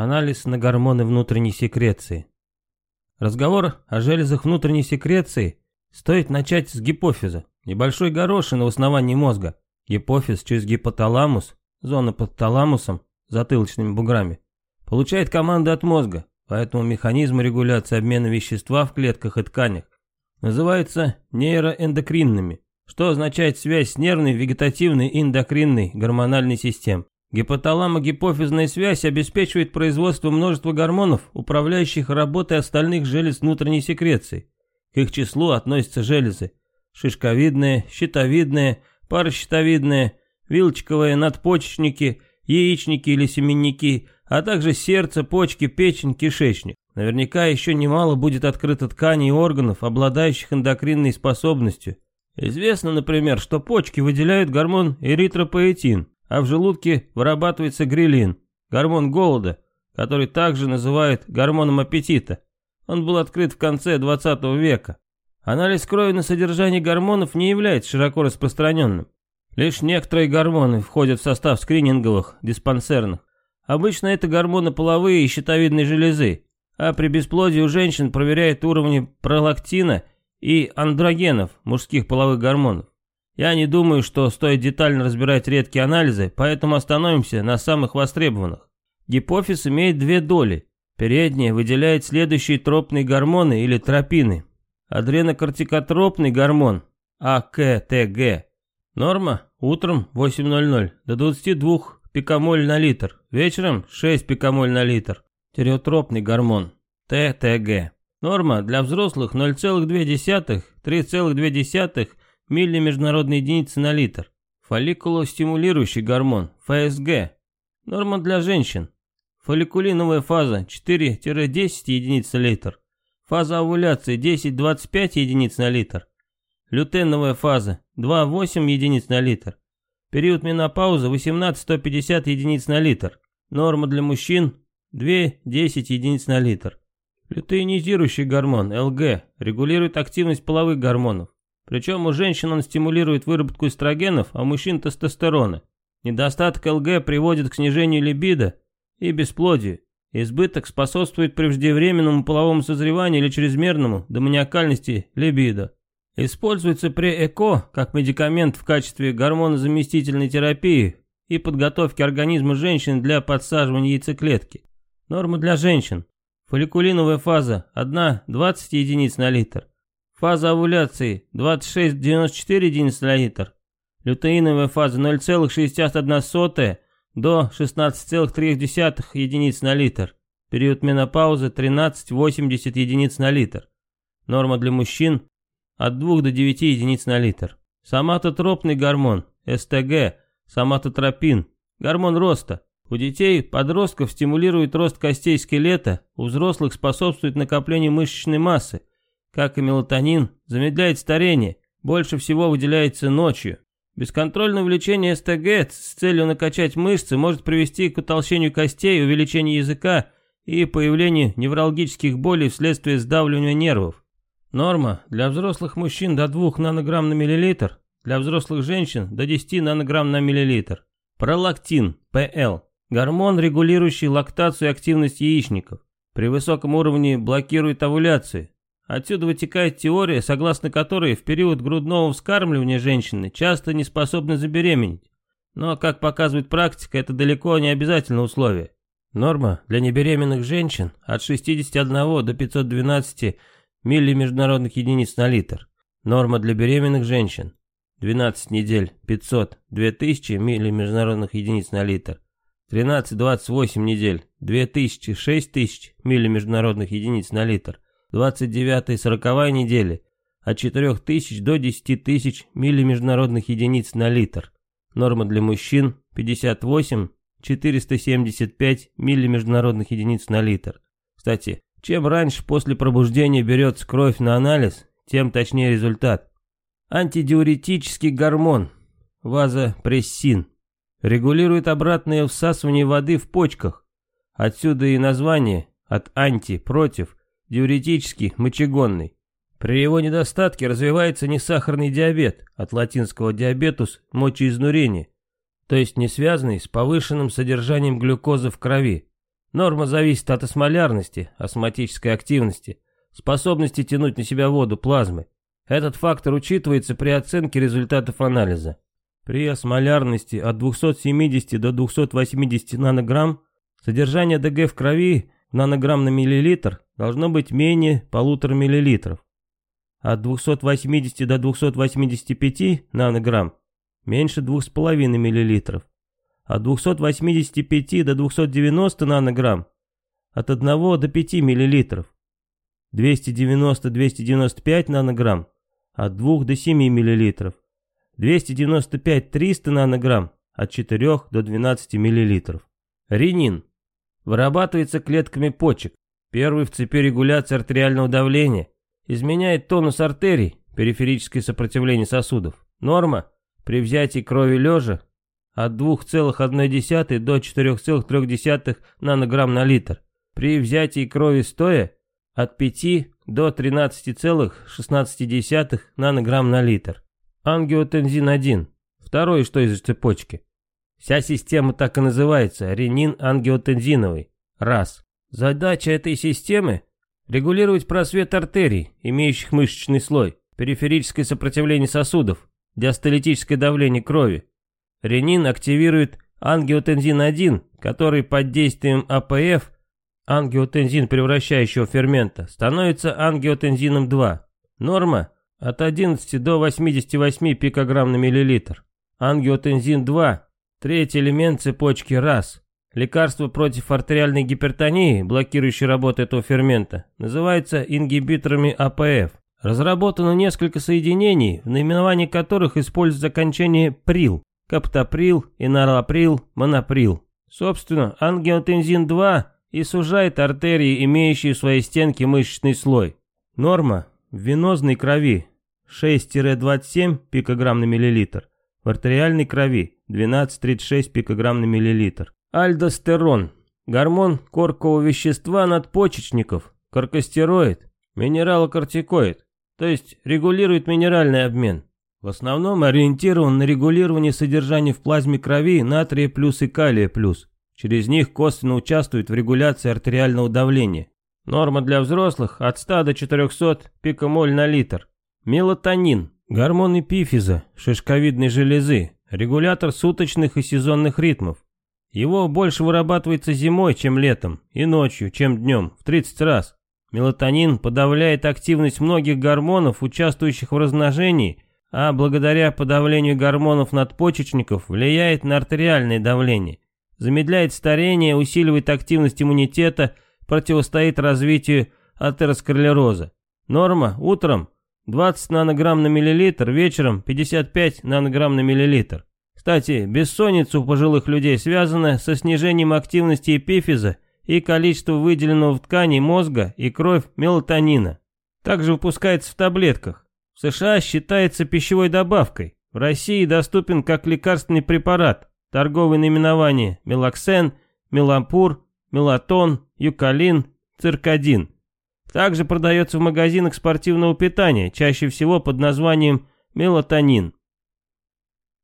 Анализ на гормоны внутренней секреции. Разговор о железах внутренней секреции стоит начать с гипофиза, небольшой горошины в основании мозга. Гипофиз через гипоталамус, зона под таламусом, затылочными буграми, получает команды от мозга, поэтому механизмы регуляции обмена вещества в клетках и тканях называются нейроэндокринными, что означает связь с нервной, вегетативной и эндокринной гормональной систем. Гипоталамо-гипофизная связь обеспечивает производство множества гормонов, управляющих работой остальных желез внутренней секреции. К их числу относятся железы шишковидные, щитовидные, паращитовидные, вилочковые, надпочечники, яичники или семенники, а также сердце, почки, печень, кишечник. Наверняка еще немало будет открыто тканей и органов, обладающих эндокринной способностью. Известно, например, что почки выделяют гормон эритропоэтин, а в желудке вырабатывается грилин, гормон голода, который также называют гормоном аппетита. Он был открыт в конце 20 века. Анализ крови на содержание гормонов не является широко распространенным. Лишь некоторые гормоны входят в состав скрининговых, диспансерных. Обычно это гормоны половые и щитовидной железы, а при бесплодии у женщин проверяют уровни пролактина и андрогенов, мужских половых гормонов. Я не думаю, что стоит детально разбирать редкие анализы, поэтому остановимся на самых востребованных. Гипофиз имеет две доли. Передняя выделяет следующие тропные гормоны или тропины. Адренокортикотропный гормон, АКТГ. Норма утром 8.00 до 22 пикомоль на литр, вечером 6 пикомоль на литр. Тиреотропный гормон, ТТГ. Норма для взрослых 0,2-3,2 милли международной единицы на литр. Фолликулостимулирующий гормон, ФСГ. Норма для женщин. Фолликулиновая фаза 4-10 единиц на литр. Фаза овуляции 10-25 единиц на литр. Лютеновая фаза 2-8 единиц на литр. Период менопаузы 18-150 единиц на литр. Норма для мужчин 2-10 единиц на литр. Лютеинизирующий гормон, ЛГ, регулирует активность половых гормонов. Причем у женщин он стимулирует выработку эстрогенов, а у мужчин тестостерона. Недостаток ЛГ приводит к снижению либидо и бесплодию. Избыток способствует преждевременному половому созреванию или чрезмерному доманиакальности либидо. Используется при ЭКО как медикамент в качестве гормонозаместительной терапии и подготовки организма женщин для подсаживания яйцеклетки. Норма для женщин. Фолликулиновая фаза 1-20 единиц на литр. Фаза овуляции 26-94 единицы на литр. Лютеиновая фаза 0,61 до 16,3 единиц на литр. Период менопаузы 13-80 единиц на литр. Норма для мужчин от 2 до 9 единиц на литр. Соматотропный гормон, СТГ, соматотропин, гормон роста. У детей, подростков стимулирует рост костей скелета, у взрослых способствует накоплению мышечной массы, как и мелатонин, замедляет старение, больше всего выделяется ночью. Бесконтрольное увеличение СТГ с целью накачать мышцы может привести к утолщению костей, увеличению языка и появлению невралгических болей вследствие сдавливания нервов. Норма для взрослых мужчин до 2 нанограмм на миллилитр, для взрослых женщин до 10 нанограмм на миллилитр. Пролактин, ПЛ, гормон, регулирующий лактацию и активность яичников. При высоком уровне блокирует овуляцию, Отсюда вытекает теория, согласно которой в период грудного вскармливания женщины часто не способны забеременеть. Но, как показывает практика, это далеко не обязательное условие. Норма для небеременных женщин от 61 до 512 милли международных единиц на литр. Норма для беременных женщин 12 недель 500 2000 милли международных единиц на литр. 13-28 недель 2000 6000 милли международных единиц на литр. 29 и 40 недели от 4000 до 10 тысяч милли международных единиц на литр. Норма для мужчин 58 475 милли международных единиц на литр. Кстати, чем раньше после пробуждения берется кровь на анализ, тем точнее результат. Антидиуретический гормон, вазопрессин, регулирует обратное всасывание воды в почках. Отсюда и название от анти, против, диуретический, мочегонный. При его недостатке развивается несахарный диабет, от латинского диабетус – мочеизнурение, то есть не связанный с повышенным содержанием глюкозы в крови. Норма зависит от осмолярности, осмотической активности, способности тянуть на себя воду плазмы. Этот фактор учитывается при оценке результатов анализа. При осмолярности от 270 до 280 нанограмм содержание ДГ в крови нанограмм на миллилитр должно быть менее полутора миллилитров. От 280 до 285 нанограмм меньше 2,5 миллилитров. От 285 до 290 нанограмм от 1 до 5 миллилитров. 290-295 нанограмм от 2 до 7 миллилитров. 295-300 нанограмм от 4 до 12 миллилитров. Ренин вырабатывается клетками почек, первый в цепи регуляции артериального давления, изменяет тонус артерий, периферическое сопротивление сосудов. Норма при взятии крови лежа от 2,1 до 4,3 нанограмм на литр. При взятии крови стоя от 5 до 13,16 нанограмм на литр. Ангиотензин-1, второй что из цепочки. Вся система так и называется, ренин-ангиотензиновый, раз. Задача этой системы – регулировать просвет артерий, имеющих мышечный слой, периферическое сопротивление сосудов, диастолитическое давление крови. Ренин активирует ангиотензин-1, который под действием АПФ, ангиотензин превращающего фермента, становится ангиотензином 2. Норма – от 11 до 88 пикограмм на миллилитр. Ангиотензин-2 Третий элемент цепочки РАС. Лекарство против артериальной гипертонии, блокирующее работу этого фермента, называется ингибиторами АПФ. Разработано несколько соединений, в наименовании которых используется окончание «прил», каптоприл, инараприл, моноприл. Собственно, ангиотензин-2 и сужает артерии, имеющие в своей стенке мышечный слой. Норма в венозной крови 6-27 пикограмм на миллилитр, в артериальной крови 12-36 пикограмм на миллилитр. Альдостерон. Гормон коркового вещества надпочечников. Коркостероид. Минералокортикоид. То есть регулирует минеральный обмен. В основном ориентирован на регулирование содержания в плазме крови натрия плюс и калия плюс. Через них косвенно участвует в регуляции артериального давления. Норма для взрослых от 100 до 400 пикомоль на литр. Мелатонин. Гормон эпифиза, шишковидной железы, регулятор суточных и сезонных ритмов. Его больше вырабатывается зимой, чем летом, и ночью, чем днем, в 30 раз. Мелатонин подавляет активность многих гормонов, участвующих в размножении, а благодаря подавлению гормонов надпочечников влияет на артериальное давление, замедляет старение, усиливает активность иммунитета, противостоит развитию атеросклероза. Норма утром 20 нанограмм на миллилитр, вечером 55 нанограмм на миллилитр. Кстати, бессонница у пожилых людей связана со снижением активности эпифиза и количества выделенного в ткани мозга и кровь мелатонина. Также выпускается в таблетках. В США считается пищевой добавкой. В России доступен как лекарственный препарат. Торговые наименования мелоксен, мелампур, мелатон, юкалин, циркадин. Также продается в магазинах спортивного питания, чаще всего под названием мелатонин.